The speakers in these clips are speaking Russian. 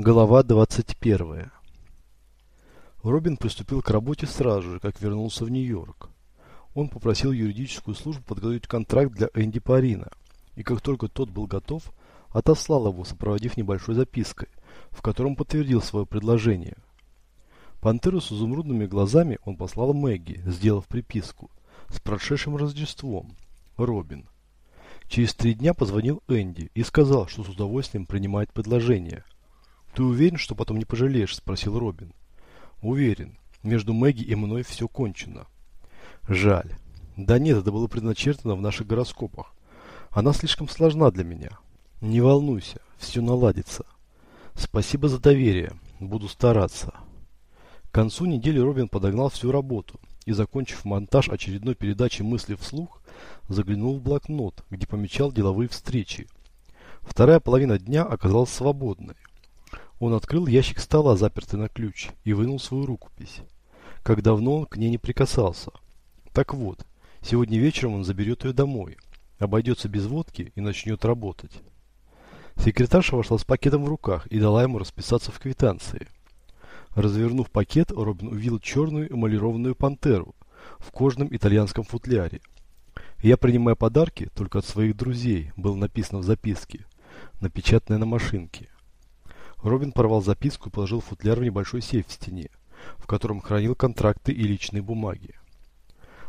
Глава 21. Робин приступил к работе сразу же, как вернулся в Нью-Йорк. Он попросил юридическую службу подготовить контракт для Энди Парина, и как только тот был готов, отослал его, сопроводив небольшой запиской, в котором подтвердил свое предложение. Пантеру с изумрудными глазами он послал Мэгги, сделав приписку «С прошедшим Рождеством, Робин». Через три дня позвонил Энди и сказал, что с удовольствием принимает предложение – «Ты уверен, что потом не пожалеешь?» – спросил Робин. «Уверен. Между Мэгги и мной все кончено». «Жаль. Да нет, это было предначертано в наших гороскопах. Она слишком сложна для меня. Не волнуйся, все наладится. Спасибо за доверие. Буду стараться». К концу недели Робин подогнал всю работу и, закончив монтаж очередной передачи мысли вслух, заглянул в блокнот, где помечал деловые встречи. Вторая половина дня оказалась свободной. Он открыл ящик стола, запертый на ключ, и вынул свою рукопись. Как давно он к ней не прикасался. Так вот, сегодня вечером он заберет ее домой, обойдется без водки и начнет работать. Секретарша вошла с пакетом в руках и дала ему расписаться в квитанции. Развернув пакет, Робин увидел черную эмалированную пантеру в кожаном итальянском футляре. «Я принимаю подарки только от своих друзей», было написано в записке, напечатанной на машинке. Робин порвал записку и положил футляр в небольшой сейф в стене, в котором хранил контракты и личные бумаги.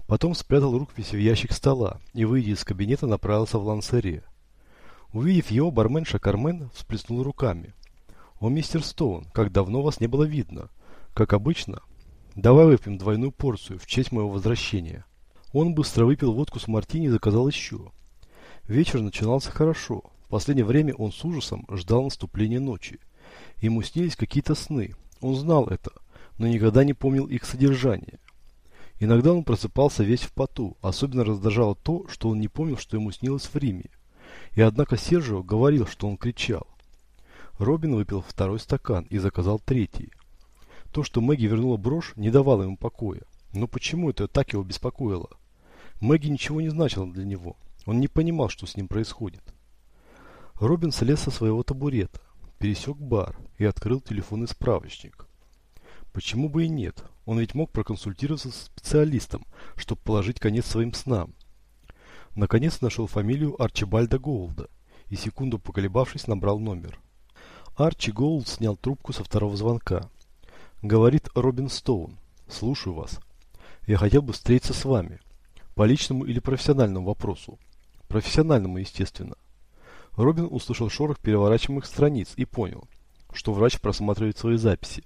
Потом спрятал рукопись в ящик стола и, выйдя из кабинета, направился в лансере. Увидев его, барменша Кармен всплеснул руками. «О, мистер Стоун, как давно вас не было видно. Как обычно. Давай выпьем двойную порцию в честь моего возвращения». Он быстро выпил водку с мартини и заказал еще. Вечер начинался хорошо. В последнее время он с ужасом ждал наступления ночи. Ему снились какие-то сны. Он знал это, но никогда не помнил их содержание. Иногда он просыпался весь в поту, особенно раздражало то, что он не помнил, что ему снилось в Риме. И однако Сержио говорил, что он кричал. Робин выпил второй стакан и заказал третий. То, что Мэгги вернула брошь, не давало ему покоя. Но почему это так его беспокоило? Мэгги ничего не значила для него. Он не понимал, что с ним происходит. Робин слез со своего табурета пересек бар и открыл телефонный справочник. Почему бы и нет? Он ведь мог проконсультироваться с специалистом, чтобы положить конец своим снам. Наконец нашел фамилию Арчибальда Голда и, секунду поколебавшись, набрал номер. Арчи Голд снял трубку со второго звонка. Говорит Робин Стоун. Слушаю вас. Я хотел бы встретиться с вами. По личному или профессиональному вопросу. Профессиональному, естественно. Робин услышал шорох переворачиваемых страниц и понял, что врач просматривает свои записи.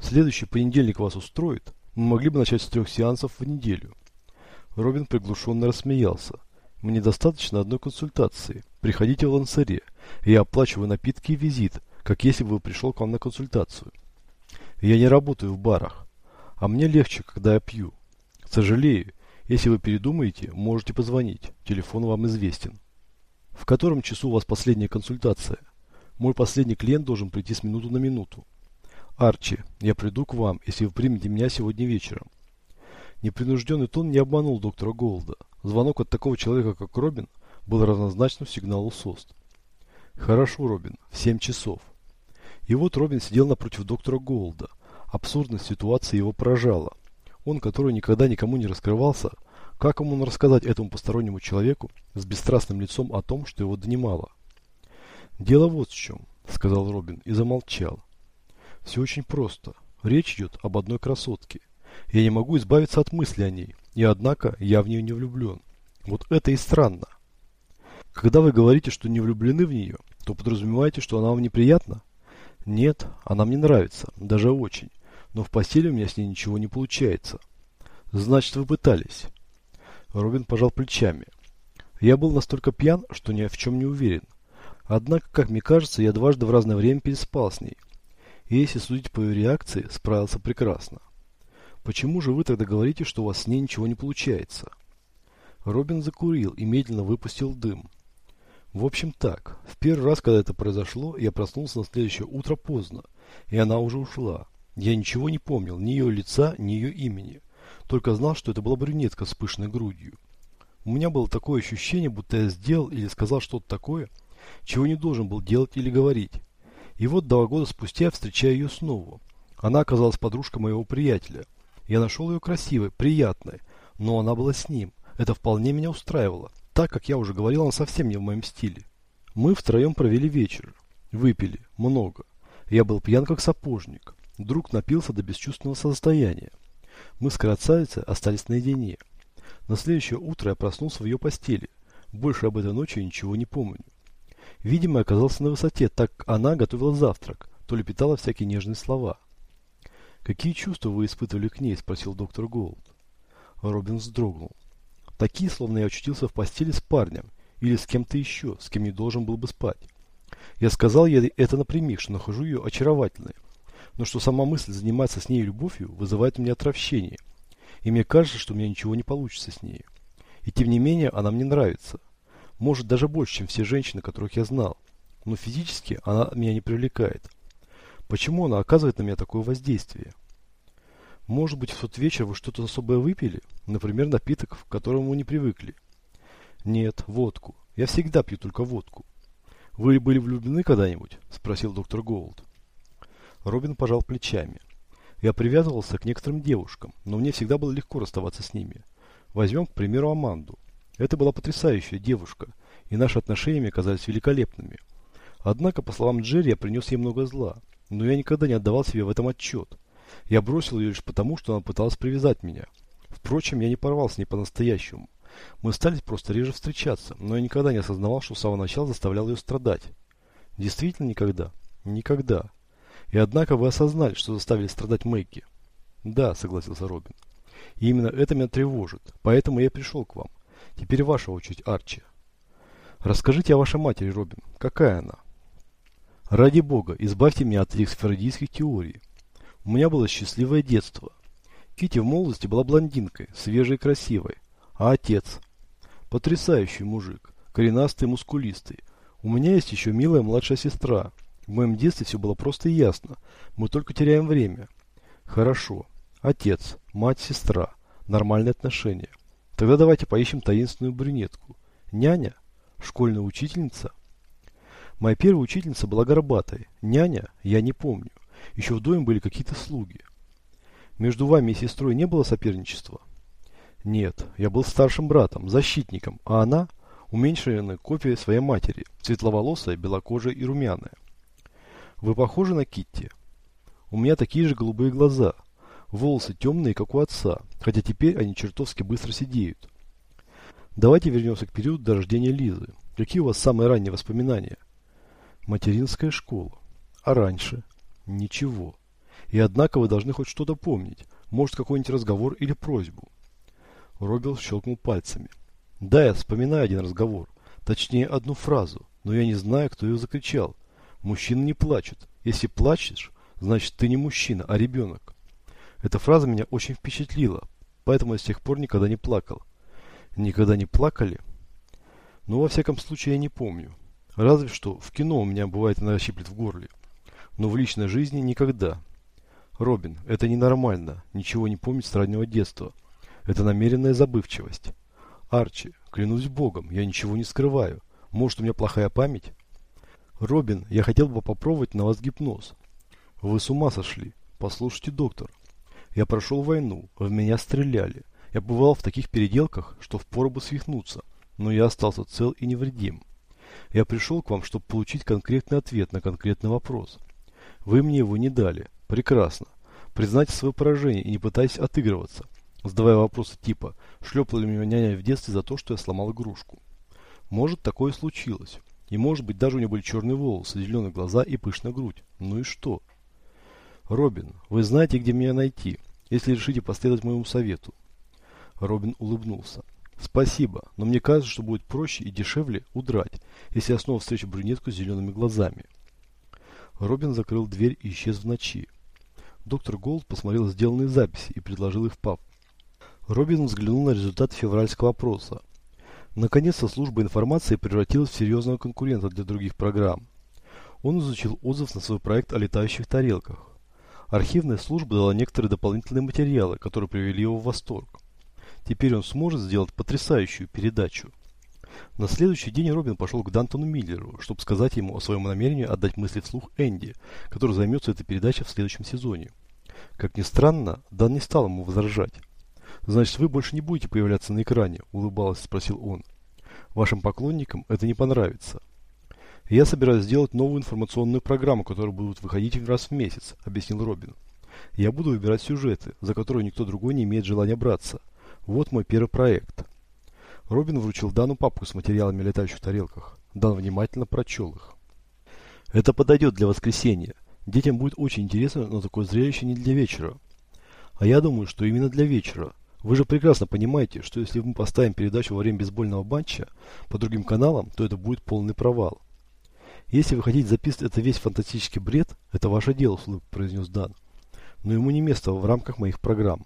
Следующий понедельник вас устроит? Мы могли бы начать с трех сеансов в неделю. Робин приглушенно рассмеялся. Мне достаточно одной консультации. Приходите в лансаре. Я оплачиваю напитки и визит, как если бы вы пришел к вам на консультацию. Я не работаю в барах. А мне легче, когда я пью. Сожалею, если вы передумаете, можете позвонить. Телефон вам известен. В котором часу у вас последняя консультация? Мой последний клиент должен прийти с минуту на минуту. Арчи, я приду к вам, если вы примете меня сегодня вечером. Непринужденный тон не обманул доктора Голда. Звонок от такого человека, как Робин, был равнозначным сигналу СОСТ. Хорошо, Робин, в семь часов. И вот Робин сидел напротив доктора Голда. Абсурдность ситуации его поражала. Он, который никогда никому не раскрывался, как ему рассказать этому постороннему человеку с бесстрастным лицом о том, что его донимало? «Дело вот в чем», — сказал Робин и замолчал. «Все очень просто. Речь идет об одной красотке. Я не могу избавиться от мысли о ней, и однако я в нее не влюблен. Вот это и странно. Когда вы говорите, что не влюблены в нее, то подразумеваете, что она вам неприятна? Нет, она мне нравится, даже очень, но в постели у меня с ней ничего не получается. Значит, вы пытались. Робин пожал плечами. Я был настолько пьян, что ни в чем не уверен. Однако, как мне кажется, я дважды в разное время переспал с ней. И если судить по ее реакции, справился прекрасно. Почему же вы тогда говорите, что у вас с ней ничего не получается? Робин закурил и медленно выпустил дым. В общем так, в первый раз, когда это произошло, я проснулся на следующее утро поздно, и она уже ушла. Я ничего не помнил, ни ее лица, ни ее имени. Только знал, что это была брюнетка с пышной грудью. У меня было такое ощущение, будто я сделал или сказал что-то такое, чего не должен был делать или говорить. И вот два года спустя я встречаю ее снова. Она оказалась подружкой моего приятеля. Я нашел ее красивой, приятной, но она была с ним. Это вполне меня устраивало. Так, как я уже говорил, она совсем не в моем стиле. Мы втроем провели вечер. Выпили. Много. Я был пьян, как сапожник. Друг напился до бесчувственного состояния. Мы с красавицей остались наедине. На следующее утро я проснулся в ее постели. Больше об этой ночи ничего не помню. Видимо, оказался на высоте, так она готовила завтрак, то ли питала всякие нежные слова. «Какие чувства вы испытывали к ней?» – спросил доктор Голд. Робин вздрогнул. «Такие, словно я очутился в постели с парнем или с кем-то еще, с кем не должен был бы спать. Я сказал ей это напрямик, что нахожу ее очаровательной, но что сама мысль заниматься с ней любовью вызывает у меня отвращение, и мне кажется, что у меня ничего не получится с ней. И тем не менее, она мне нравится. Может, даже больше, чем все женщины, которых я знал. Но физически она меня не привлекает. Почему она оказывает на меня такое воздействие? Может быть, в тот вечер вы что-то особое выпили? Например, напиток, к которому не привыкли? Нет, водку. Я всегда пью только водку. Вы были влюблены когда-нибудь? Спросил доктор Голд. Робин пожал плечами. Я привязывался к некоторым девушкам, но мне всегда было легко расставаться с ними. Возьмем, к примеру, Аманду. Это была потрясающая девушка, и наши отношения казались великолепными. Однако, по словам Джерри, я принес ей много зла, но я никогда не отдавал себе в этом отчет. Я бросил ее лишь потому, что она пыталась привязать меня. Впрочем, я не порвал с ней по-настоящему. Мы стали просто реже встречаться, но я никогда не осознавал, что с самого начала заставлял ее страдать. Действительно никогда? Никогда. И однако вы осознали, что заставили страдать Мэгги. Да, согласился Робин. И именно это меня тревожит, поэтому я пришел к вам. Теперь ваша очередь, Арчи. Расскажите о вашей матери, Робин. Какая она? Ради бога, избавьте меня от этих фрейдийских теорий. У меня было счастливое детство. Кити в молодости была блондинкой, свежей и красивой. А отец? Потрясающий мужик, коренастый мускулистый. У меня есть еще милая младшая сестра. В моем детстве все было просто и ясно. Мы только теряем время. Хорошо. Отец, мать, сестра. Нормальные отношения. Тогда давайте поищем таинственную брюнетку. Няня? Школьная учительница? Моя первая учительница была горбатой. Няня? Я не помню. Еще в доме были какие-то слуги. Между вами и сестрой не было соперничества? Нет, я был старшим братом, защитником, а она – уменьшенная копия своей матери, светловолосая, белокожая и румяная. Вы похожи на Китти? У меня такие же голубые глаза, волосы темные, как у отца, хотя теперь они чертовски быстро сидеют. Давайте вернемся к периоду до рождения Лизы. Какие у вас самые ранние воспоминания? Материнская школа. А раньше? Ничего. И однако вы должны хоть что-то помнить. Может, какой-нибудь разговор или просьбу. Робил щелкнул пальцами. Да, я вспоминаю один разговор. Точнее, одну фразу. Но я не знаю, кто ее закричал. Мужчины не плачут. Если плачешь, значит ты не мужчина, а ребенок. Эта фраза меня очень впечатлила, поэтому я с тех пор никогда не плакал. Никогда не плакали? Ну, во всяком случае, я не помню. Разве что в кино у меня бывает иногда щиплет в горле. Но в личной жизни никогда. Робин, это ненормально, ничего не помнить с раннего детства. Это намеренная забывчивость. Арчи, клянусь богом, я ничего не скрываю. Может, у меня плохая память? Робин, я хотел бы попробовать на вас гипноз. Вы с ума сошли. Послушайте, доктор. Я прошел войну, в меня стреляли. Я бывал в таких переделках, что впору бы свихнуться, но я остался цел и невредим. Я пришел к вам, чтобы получить конкретный ответ на конкретный вопрос. Вы мне его не дали. Прекрасно. Признайте свое поражение и не пытайтесь отыгрываться, задавая вопросы типа «Шлепала ли меня няня в детстве за то, что я сломал игрушку?» Может, такое случилось. И может быть, даже у нее были черные волосы, зеленые глаза и пышная грудь. Ну и что? Робин, вы знаете, где меня найти, если решите последовать моему совету. Робин улыбнулся. Спасибо, но мне кажется, что будет проще и дешевле удрать, если я снова встречу брюнетку с зелеными глазами. Робин закрыл дверь и исчез в ночи. Доктор Голд посмотрел сделанные записи и предложил их в пап. Робин взглянул на результат февральского опроса. Наконец-то служба информации превратилась в серьезного конкурента для других программ. Он изучил отзыв на свой проект о летающих тарелках. Архивная служба дала некоторые дополнительные материалы, которые привели его в восторг. Теперь он сможет сделать потрясающую передачу. На следующий день Робин пошел к Дантону Миллеру, чтобы сказать ему о своем намерении отдать мысли вслух Энди, который займется этой передачей в следующем сезоне. Как ни странно, Дан не стал ему возражать. «Значит, вы больше не будете появляться на экране?» – улыбалась, спросил он. «Вашим поклонникам это не понравится». «Я собираюсь сделать новую информационную программу, которая будет выходить раз в месяц», – объяснил Робин. «Я буду выбирать сюжеты, за которые никто другой не имеет желания браться. Вот мой первый проект». Робин вручил Дану папку с материалами о летающих тарелках. Дан внимательно прочел их. «Это подойдет для воскресенья. Детям будет очень интересно, но такое зрелище не для вечера. А я думаю, что именно для вечера. Вы же прекрасно понимаете, что если мы поставим передачу во время бейсбольного матча по другим каналам, то это будет полный провал. Если вы хотите записывать это весь фантастический бред, это ваше дело, с произнес Дан. Но ему не место в рамках моих программ.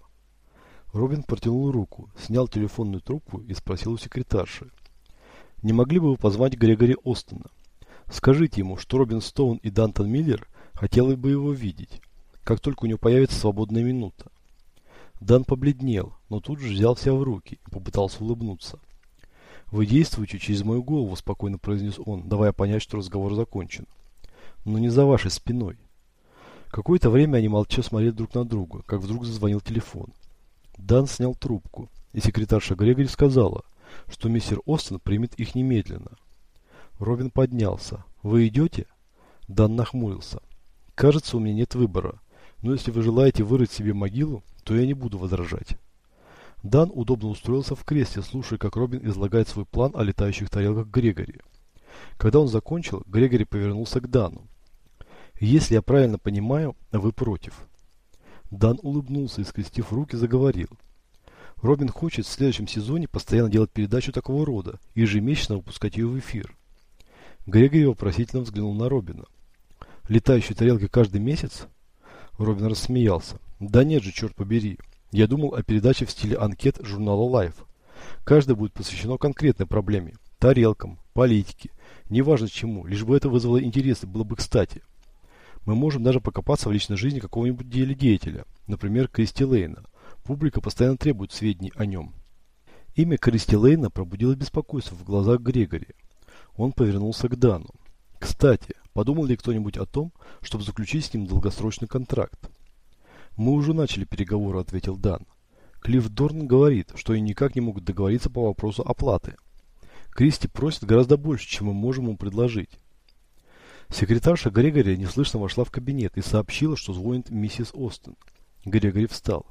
Робин протянул руку, снял телефонную трубку и спросил у секретарши. «Не могли бы вы позвать Грегори Остона? Скажите ему, что Робин Стоун и Дантон Миллер хотели бы его видеть, как только у него появится свободная минута». Дан побледнел, но тут же взял себя в руки и попытался улыбнуться. «Вы действуете через мою голову», – спокойно произнес он, давая понять, что разговор закончен. «Но не за вашей спиной». Какое-то время они молча смотрели друг на друга, как вдруг зазвонил телефон. Дан снял трубку, и секретарша Грегори сказала, что мистер Остин примет их немедленно. Робин поднялся. «Вы идете?» Дан нахмурился. «Кажется, у меня нет выбора. Но если вы желаете вырыть себе могилу, то я не буду возражать». Дан удобно устроился в кресле, слушая, как Робин излагает свой план о летающих тарелках Грегори. Когда он закончил, Грегори повернулся к Дану. «Если я правильно понимаю, вы против. Дан улыбнулся и, скрестив руки, заговорил. Робин хочет в следующем сезоне постоянно делать передачу такого рода и ежемесячно выпускать ее в эфир. Грегори вопросительно взглянул на Робина. «Летающие тарелки каждый месяц?» Робин рассмеялся. «Да нет же, черт побери. Я думал о передаче в стиле анкет журнала Life. Каждая будет посвящено конкретной проблеме. Тарелкам, политике, неважно чему, лишь бы это вызвало интерес и было бы кстати. Мы можем даже покопаться в личной жизни какого-нибудь деятеля, например, Кристи Лейна. Публика постоянно требует сведений о нем. Имя Кристи Лейна пробудило беспокойство в глазах Грегори. Он повернулся к Дану. Кстати, подумал ли кто-нибудь о том, чтобы заключить с ним долгосрочный контракт? Мы уже начали переговоры, ответил Дан. Клифф Дорн говорит, что они никак не могут договориться по вопросу оплаты. Кристи просит гораздо больше, чем мы можем ему предложить. Секретарша Грегори неслышно вошла в кабинет и сообщила, что звонит миссис Остин. Грегори встал.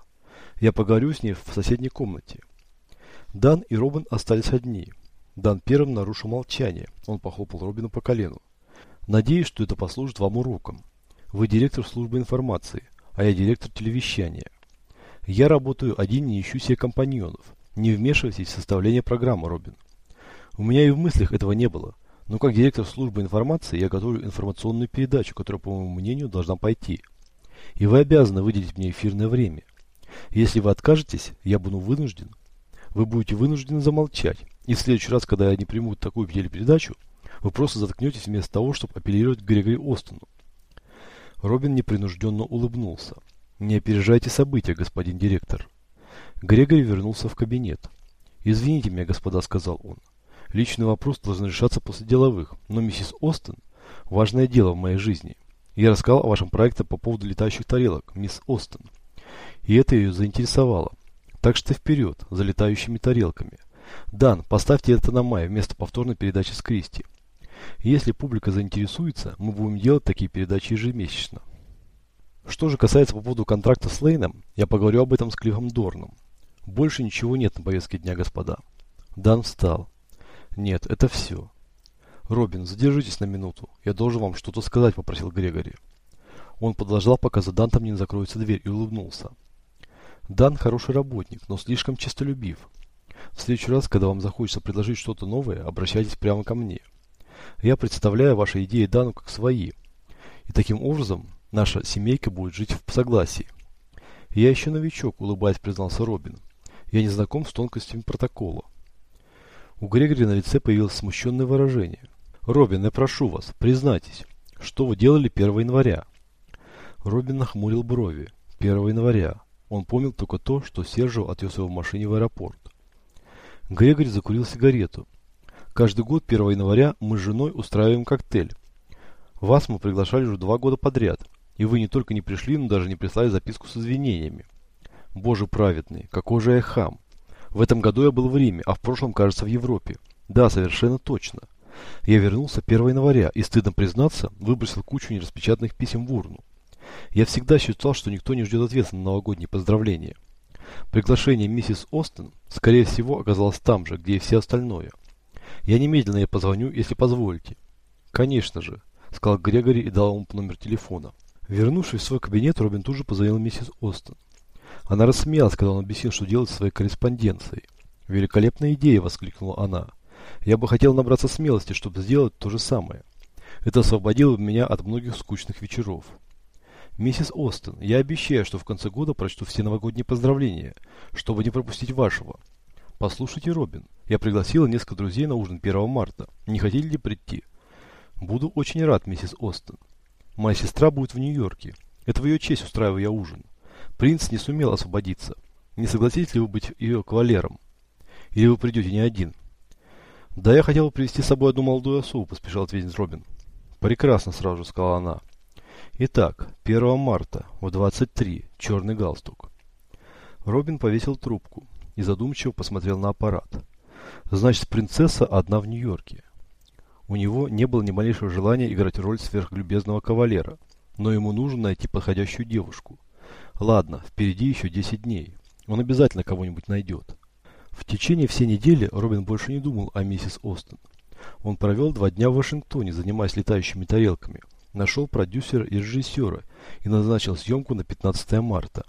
Я поговорю с ней в соседней комнате. Дан и Робин остались одни. Дан первым нарушил молчание. Он похлопал Робину по колену. Надеюсь, что это послужит вам уроком. Вы директор службы информации, а я директор телевещания. Я работаю один, не ищу себе компаньонов. Не вмешивайтесь в составление программы, Робин. У меня и в мыслях этого не было. Но как директор службы информации я готовлю информационную передачу, которая, по моему мнению, должна пойти. И вы обязаны выделить мне эфирное время. Если вы откажетесь, я буду вынужден. Вы будете вынуждены замолчать. И в следующий раз, когда я не приму такую телепередачу, вы просто заткнетесь вместо того, чтобы апеллировать Грегори Остону. Робин непринужденно улыбнулся. «Не опережайте события, господин директор». Грегори вернулся в кабинет. «Извините меня, господа», — сказал он. Личный вопрос должен решаться после деловых. Но, миссис Остин, важное дело в моей жизни. Я рассказал о вашем проекте по поводу летающих тарелок, мисс Остин. И это ее заинтересовало. Так что вперед, за летающими тарелками. Дан, поставьте это на май вместо повторной передачи с Кристи. Если публика заинтересуется, мы будем делать такие передачи ежемесячно. Что же касается по поводу контракта с Лейном, я поговорю об этом с Клиффом Дорном. Больше ничего нет на повестке дня, господа. Дан встал. Нет, это все. Робин, задержитесь на минуту. Я должен вам что-то сказать, попросил Грегори. Он подождал, пока за Дантом не закроется дверь и улыбнулся. Дан хороший работник, но слишком честолюбив. В следующий раз, когда вам захочется предложить что-то новое, обращайтесь прямо ко мне. Я представляю ваши идеи Дану как свои. И таким образом наша семейка будет жить в согласии. Я еще новичок, улыбаясь, признался Робин. Я не знаком с тонкостями протокола. У Грегори на лице появилось смущенное выражение. «Робин, я прошу вас, признайтесь, что вы делали 1 января?» Робин нахмурил брови. 1 января. Он помнил только то, что Сержио отвез его в машине в аэропорт. Грегори закурил сигарету. Каждый год 1 января мы с женой устраиваем коктейль. Вас мы приглашали уже два года подряд, и вы не только не пришли, но даже не прислали записку с извинениями. Боже праведный, какой же я хам. В этом году я был в Риме, а в прошлом, кажется, в Европе. Да, совершенно точно. Я вернулся 1 января и, стыдно признаться, выбросил кучу нераспечатанных писем в урну. Я всегда считал, что никто не ждет ответа на новогодние поздравления. Приглашение миссис Остен, скорее всего, оказалось там же, где и все остальное. Я немедленно ей позвоню, если позволите. Конечно же, сказал Грегори и дал ему номер телефона. Вернувшись в свой кабинет, Робин тут же позвонил миссис Остен. Она рассмеялась, когда он объяснил, что делать со своей корреспонденцией. «Великолепная идея!» – воскликнула она. «Я бы хотел набраться смелости, чтобы сделать то же самое. Это освободило бы меня от многих скучных вечеров». «Миссис Остен, я обещаю, что в конце года прочту все новогодние поздравления, чтобы не пропустить вашего. Послушайте, Робин, я пригласила несколько друзей на ужин 1 марта. Не хотели ли прийти?» «Буду очень рад, миссис Остен. Моя сестра будет в Нью-Йорке. Это в ее честь устраиваю я ужин. Принц не сумел освободиться. Не согласитесь ли вы быть ее кавалером? Или вы придете не один?» «Да, я хотел привести с собой одну молодую особу», – поспешил ответить Робин. «Прекрасно», – сразу же сказала она. Итак, 1 марта в 23, черный галстук. Робин повесил трубку и задумчиво посмотрел на аппарат. Значит, принцесса одна в Нью-Йорке. У него не было ни малейшего желания играть роль сверхлюбезного кавалера, но ему нужно найти подходящую девушку. Ладно, впереди еще 10 дней. Он обязательно кого-нибудь найдет. В течение всей недели Робин больше не думал о миссис Остен. Он провел два дня в Вашингтоне, занимаясь летающими тарелками – нашел продюсера и режиссера и назначил съемку на 15 марта.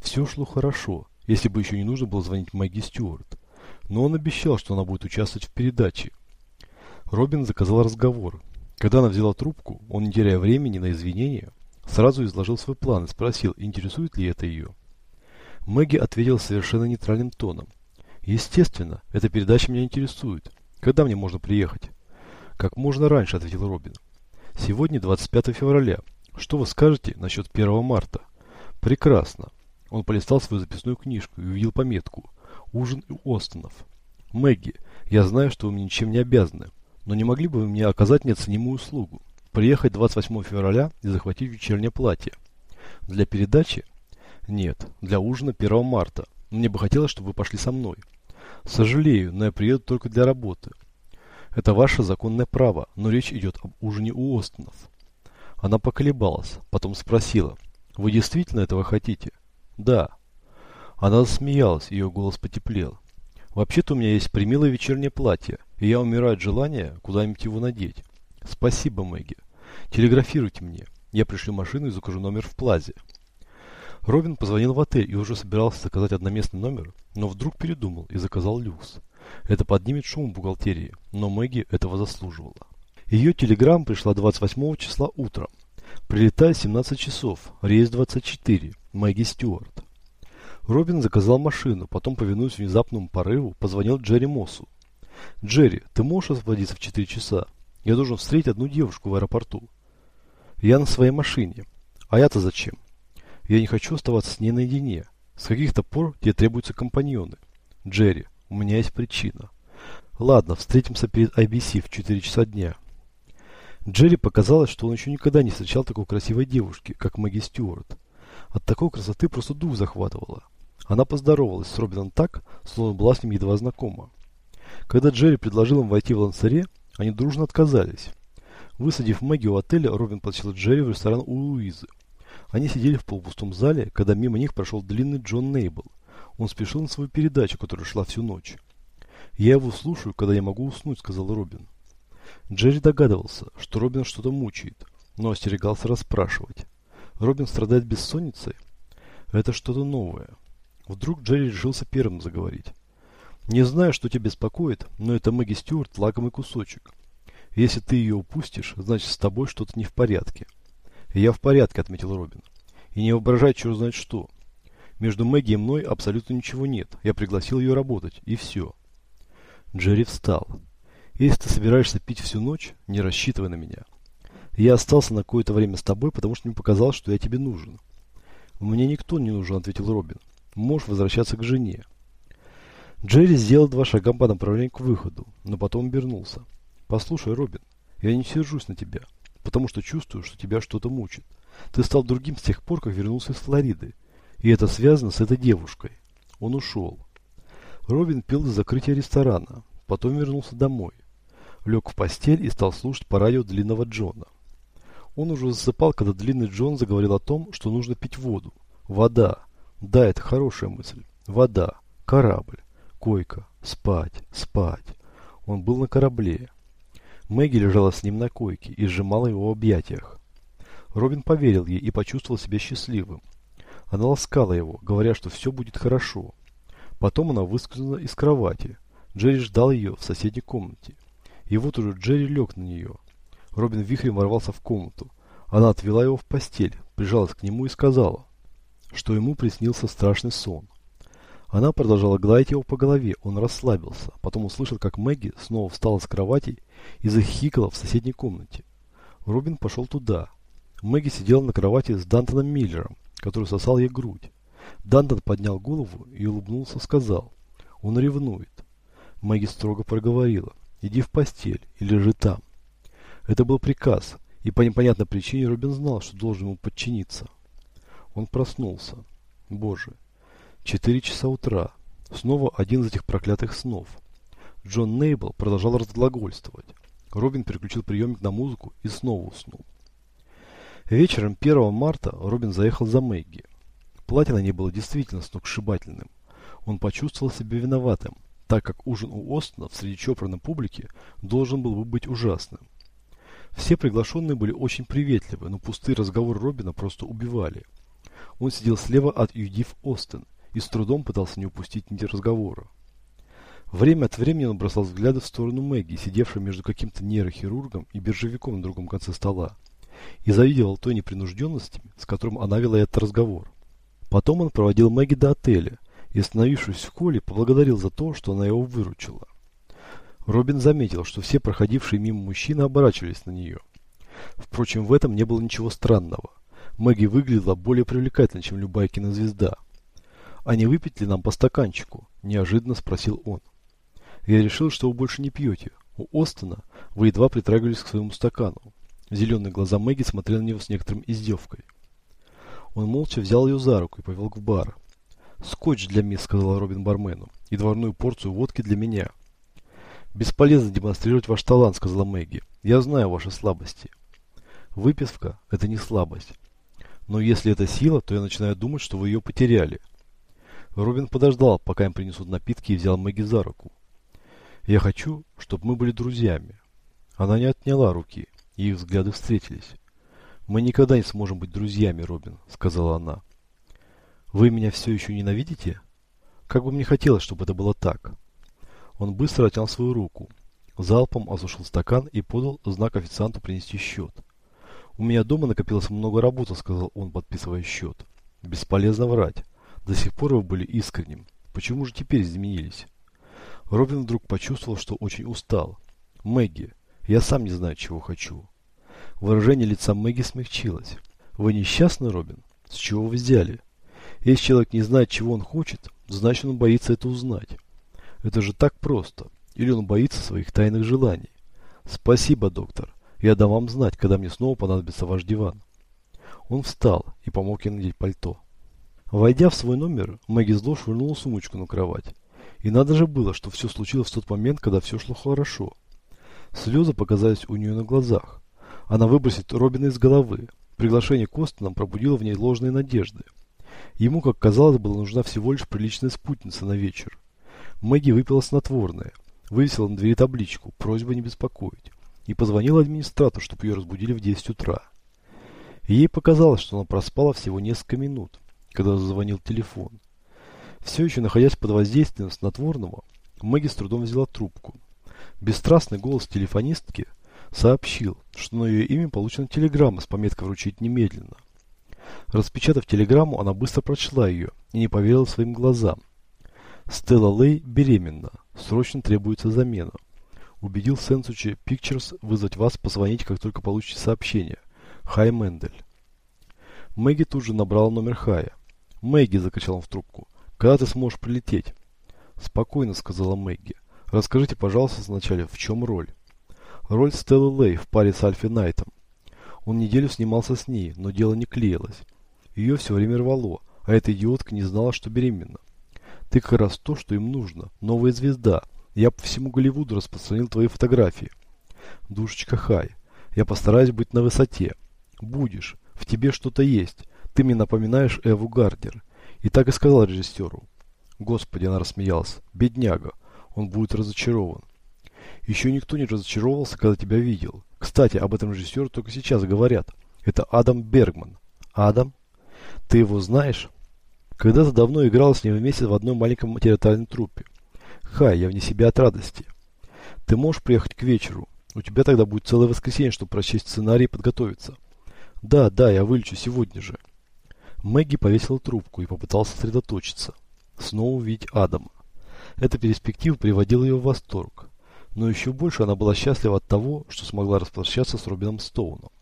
Все шло хорошо, если бы еще не нужно было звонить Мэгги Стюарт. Но он обещал, что она будет участвовать в передаче. Робин заказал разговор. Когда она взяла трубку, он, не теряя времени на извинения, сразу изложил свой план и спросил, интересует ли это ее. Мэгги ответила совершенно нейтральным тоном. «Естественно, эта передача меня интересует. Когда мне можно приехать?» «Как можно раньше», — ответил Робин. Сегодня 25 февраля. Что вы скажете насчет 1 марта? Прекрасно. Он полистал свою записную книжку и увидел пометку «Ужин у Остонов». Мэгги, я знаю, что вы мне ничем не обязаны, но не могли бы вы мне оказать неоценимую услугу? Приехать 28 февраля и захватить вечернее платье. Для передачи? Нет, для ужина 1 марта. Мне бы хотелось, чтобы вы пошли со мной. Сожалею, но я приеду только для работы. Это ваше законное право, но речь идет об ужине у Остонов. Она поколебалась, потом спросила, вы действительно этого хотите? Да. Она засмеялась, ее голос потеплел. Вообще-то у меня есть примилое вечернее платье, и я умираю от желания куда-нибудь его надеть. Спасибо, Мэгги. Телеграфируйте мне. Я пришлю машину и закажу номер в Плазе. Робин позвонил в отель и уже собирался заказать одноместный номер, но вдруг передумал и заказал люкс. Это поднимет шум в бухгалтерии, но Мэгги этого заслуживала. Ее телеграмма пришла 28 числа утром. Прилетает 17 часов, рейс 24, Мэгги Стюарт. Робин заказал машину, потом, повинуясь внезапному порыву, позвонил Джерри Моссу. «Джерри, ты можешь освободиться в 4 часа? Я должен встретить одну девушку в аэропорту». «Я на своей машине. А я-то зачем? Я не хочу оставаться с ней наедине. С каких-то пор тебе требуются компаньоны. Джерри, у меня есть причина. Ладно, встретимся перед IBC в 4 часа дня. Джерри показалось, что он еще никогда не встречал такой красивой девушки, как Мэгги Стюарт. От такой красоты просто дух захватывала. Она поздоровалась с Робином так, словно была с ним едва знакома. Когда Джерри предложил им войти в лансаре, они дружно отказались. Высадив Мэгги у отеля, Робин потащил Джерри в ресторан у Луизы. Они сидели в полупустом зале, когда мимо них прошел длинный Джон Нейбл, он спешил на свою передачу, которая шла всю ночь. «Я его слушаю, когда я могу уснуть», — сказал Робин. Джерри догадывался, что Робин что-то мучает, но остерегался расспрашивать. Робин страдает бессонницей? Это что-то новое. Вдруг Джерри решился первым заговорить. «Не знаю, что тебя беспокоит, но это Мэгги Стюарт лакомый кусочек. Если ты ее упустишь, значит с тобой что-то не в порядке». «Я в порядке», — отметил Робин. «И не воображай, черт знает что. Между Мэгги и мной абсолютно ничего нет. Я пригласил ее работать, и все. Джерри встал. Если ты собираешься пить всю ночь, не рассчитывай на меня. Я остался на какое-то время с тобой, потому что мне показалось, что я тебе нужен. Мне никто не нужен, ответил Робин. Можешь возвращаться к жене. Джерри сделал два шага по направлению к выходу, но потом обернулся. «Послушай, Робин, я не сержусь на тебя, потому что чувствую, что тебя что-то мучит. Ты стал другим с тех пор, как вернулся из Флориды, и это связано с этой девушкой». Он ушел. Робин пил до закрытия ресторана, потом вернулся домой. Лег в постель и стал слушать по радио Длинного Джона. Он уже засыпал, когда Длинный Джон заговорил о том, что нужно пить воду. Вода. Да, это хорошая мысль. Вода. Корабль. Койка. Спать. Спать. Он был на корабле. Мэгги лежала с ним на койке и сжимала его в объятиях. Робин поверил ей и почувствовал себя счастливым. Она ласкала его, говоря, что все будет хорошо. Потом она выскользнула из кровати. Джерри ждал ее в соседней комнате. И вот уже Джерри лег на нее. Робин вихрем ворвался в комнату. Она отвела его в постель, прижалась к нему и сказала, что ему приснился страшный сон. Она продолжала гладить его по голове, он расслабился. Потом услышал, как Мэгги снова встала с кровати и захихикала в соседней комнате. Робин пошел туда. Мэгги сидела на кровати с Дантоном Миллером, который сосал ей грудь. Дантон поднял голову и улыбнулся, сказал, он ревнует. Мэгги строго проговорила, иди в постель и лежи там. Это был приказ, и по непонятной причине Робин знал, что должен ему подчиниться. Он проснулся. Боже. Четыре часа утра. Снова один из этих проклятых снов. Джон Нейбл продолжал разглагольствовать. Робин переключил приемник на музыку и снова уснул. Вечером 1 марта Робин заехал за Мэгги. Платье на ней было действительно сногсшибательным. Он почувствовал себя виноватым, так как ужин у Остина в среди чопорной публики должен был бы быть ужасным. Все приглашенные были очень приветливы, но пустые разговоры Робина просто убивали. Он сидел слева от Юдив Остен и с трудом пытался не упустить нити разговора. Время от времени он бросал взгляды в сторону Мэгги, сидевшей между каким-то нейрохирургом и биржевиком на другом конце стола, и завидовал той непринужденности, с которым она вела этот разговор. Потом он проводил Мэгги до отеля и, остановившись в холле, поблагодарил за то, что она его выручила. Робин заметил, что все проходившие мимо мужчины оборачивались на нее. Впрочем, в этом не было ничего странного. Мэгги выглядела более привлекательно, чем любая кинозвезда. «А не выпить ли нам по стаканчику?» – неожиданно спросил он. «Я решил, что вы больше не пьете. У Остина вы едва притрагивались к своему стакану». Зеленые глаза Мэгги смотрели на него с некоторым издевкой. Он молча взял ее за руку и повел в бар. «Скотч для мисс», – сказал Робин бармену, – «и двойную порцию водки для меня». «Бесполезно демонстрировать ваш талант», — сказала Мэгги. «Я знаю ваши слабости». «Выпивка — это не слабость. Но если это сила, то я начинаю думать, что вы ее потеряли». Робин подождал, пока им принесут напитки, и взял Мэгги за руку. «Я хочу, чтобы мы были друзьями». Она не отняла руки, и их взгляды встретились. «Мы никогда не сможем быть друзьями, Робин», — сказала она. «Вы меня все еще ненавидите? Как бы мне хотелось, чтобы это было так». Он быстро отнял свою руку, залпом осушил стакан и подал знак официанту принести счет. «У меня дома накопилось много работы», — сказал он, подписывая счет. «Бесполезно врать. До сих пор вы были искренним. Почему же теперь изменились?» Робин вдруг почувствовал, что очень устал. «Мэгги, я сам не знаю, чего хочу». Выражение лица Мэгги смягчилось. «Вы несчастны, Робин? С чего вы взяли? Если человек не знает, чего он хочет, значит он боится это узнать. Это же так просто. Или он боится своих тайных желаний. Спасибо, доктор. Я дам вам знать, когда мне снова понадобится ваш диван. Он встал и помог ей надеть пальто. Войдя в свой номер, Мэгги зло швырнула сумочку на кровать. И надо же было, что все случилось в тот момент, когда все шло хорошо. Слезы показались у нее на глазах. Она выбросит Робина из головы. Приглашение Костона пробудило в ней ложные надежды. Ему, как казалось, была нужна всего лишь приличная спутница на вечер. Мэгги выпила снотворное, вывесила на двери табличку «Просьба не беспокоить» и позвонила администратору, чтобы ее разбудили в 10 утра. ей показалось, что она проспала всего несколько минут, когда зазвонил телефон. Все еще находясь под воздействием снотворного, Мэгги с трудом взяла трубку. Бесстрастный голос телефонистки сообщил, что на ее имя получена телеграмма с пометкой «Вручить немедленно». Распечатав телеграмму, она быстро прочла ее и не поверила своим глазам. Стелла Лей беременна. Срочно требуется замена. Убедил Сенсучи Pictures вызвать вас позвонить, как только получите сообщение. Хай Мендель. Мэгги тут же набрала номер Хая. «Мэгги!» – закричал он в трубку. «Когда ты сможешь прилететь?» Спокойно, сказала Мэгги. Расскажите, пожалуйста, сначала, в чем роль? Роль Стеллы Лей в паре с Альфи Найтом. Он неделю снимался с ней, но дело не клеилось. Ее все время рвало, а эта идиотка не знала, что беременна. Ты как раз то, что им нужно. Новая звезда. Я по всему Голливуду распространил твои фотографии. Душечка Хай, я постараюсь быть на высоте. Будешь. В тебе что-то есть. Ты мне напоминаешь Эву Гардер. И так и сказал режиссеру. Господи, она рассмеялась. Бедняга. Он будет разочарован. Еще никто не разочаровался, когда тебя видел. Кстати, об этом режиссеру только сейчас говорят. Это Адам Бергман. Адам? Ты его знаешь? Когда-то давно играл с ним вместе в одной маленьком театральном труппе. Хай, я вне себя от радости. Ты можешь приехать к вечеру? У тебя тогда будет целое воскресенье, чтобы прочесть сценарий и подготовиться. Да, да, я вылечу сегодня же. Мэгги повесила трубку и попытался сосредоточиться. Снова увидеть Адама. Эта перспектива приводила ее в восторг. Но еще больше она была счастлива от того, что смогла распрощаться с Робином Стоуном.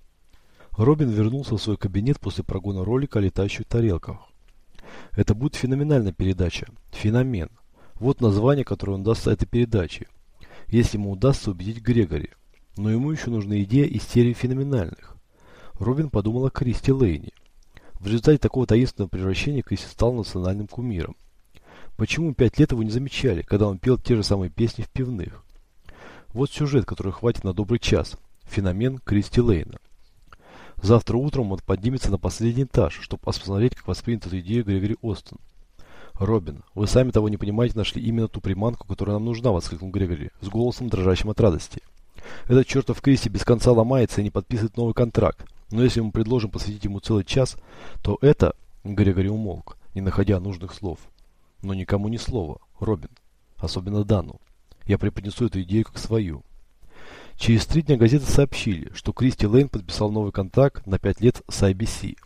Робин вернулся в свой кабинет после прогона ролика о летающих тарелках. Это будет феноменальная передача. Феномен. Вот название, которое он даст этой передаче. Если ему удастся убедить Грегори. Но ему еще нужна идея из серии феноменальных. Робин подумал о Кристи Лейне. В результате такого таинственного превращения Кристи стал национальным кумиром. Почему пять лет его не замечали, когда он пел те же самые песни в пивных? Вот сюжет, который хватит на добрый час. Феномен Кристи Лейна. Завтра утром он поднимется на последний этаж, чтобы посмотреть, как воспринят эту идею Грегори Остин. «Робин, вы сами того не понимаете, нашли именно ту приманку, которая нам нужна», — воскликнул Грегори, с голосом дрожащим от радости. «Этот чертов Кристи без конца ломается и не подписывает новый контракт. Но если мы предложим посвятить ему целый час, то это...» — Грегори умолк, не находя нужных слов. «Но никому ни слова, Робин. Особенно Дану. Я преподнесу эту идею как свою». Через три дня газеты сообщили, что Кристи Лейн подписал новый контракт на пять лет с IBC.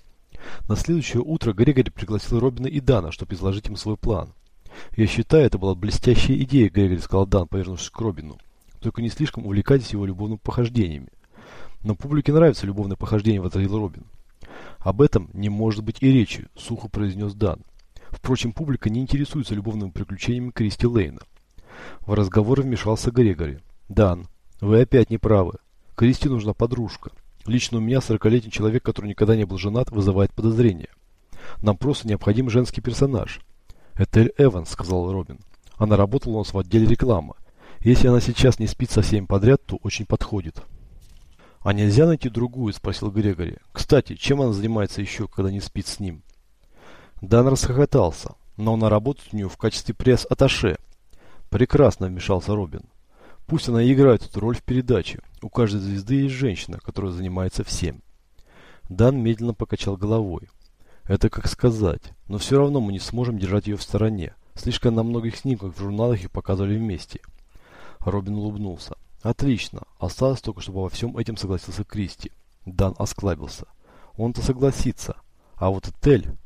На следующее утро Грегори пригласил Робина и Дана, чтобы изложить им свой план. «Я считаю, это была блестящая идея», — Грегори сказал Дан, повернувшись к Робину. «Только не слишком увлекайтесь его любовными похождениями». «Но публике нравится любовное похождение», — возразил Робин. «Об этом не может быть и речи», — сухо произнес Дан. Впрочем, публика не интересуется любовными приключениями Кристи Лейна. В разговор вмешался Грегори. «Дан, вы опять не правы. Кристи нужна подружка. Лично у меня сорокалетний человек, который никогда не был женат, вызывает подозрения. Нам просто необходим женский персонаж. Этель Эванс, сказал Робин. Она работала у нас в отделе рекламы. Если она сейчас не спит со всеми подряд, то очень подходит. А нельзя найти другую, спросил Грегори. Кстати, чем она занимается еще, когда не спит с ним? Дан расхохотался, но она работает у нее в качестве пресс-атташе. Прекрасно вмешался Робин. Пусть она играет эту роль в передаче. У каждой звезды есть женщина, которая занимается всем. Дан медленно покачал головой. Это как сказать. Но все равно мы не сможем держать ее в стороне. Слишком на многих снимках в журналах их показывали вместе. Робин улыбнулся. Отлично. Осталось только, чтобы во всем этим согласился Кристи. Дан осклабился. Он-то согласится. А вот Этель...